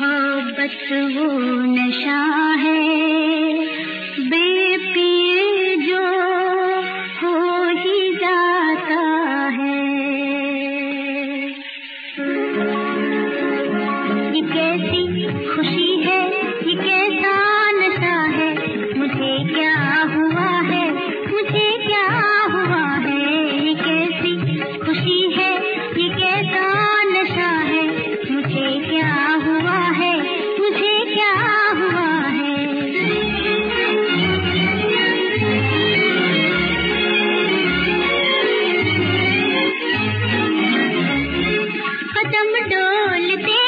मोहब्बत वो नशा है। बे कदम डोलते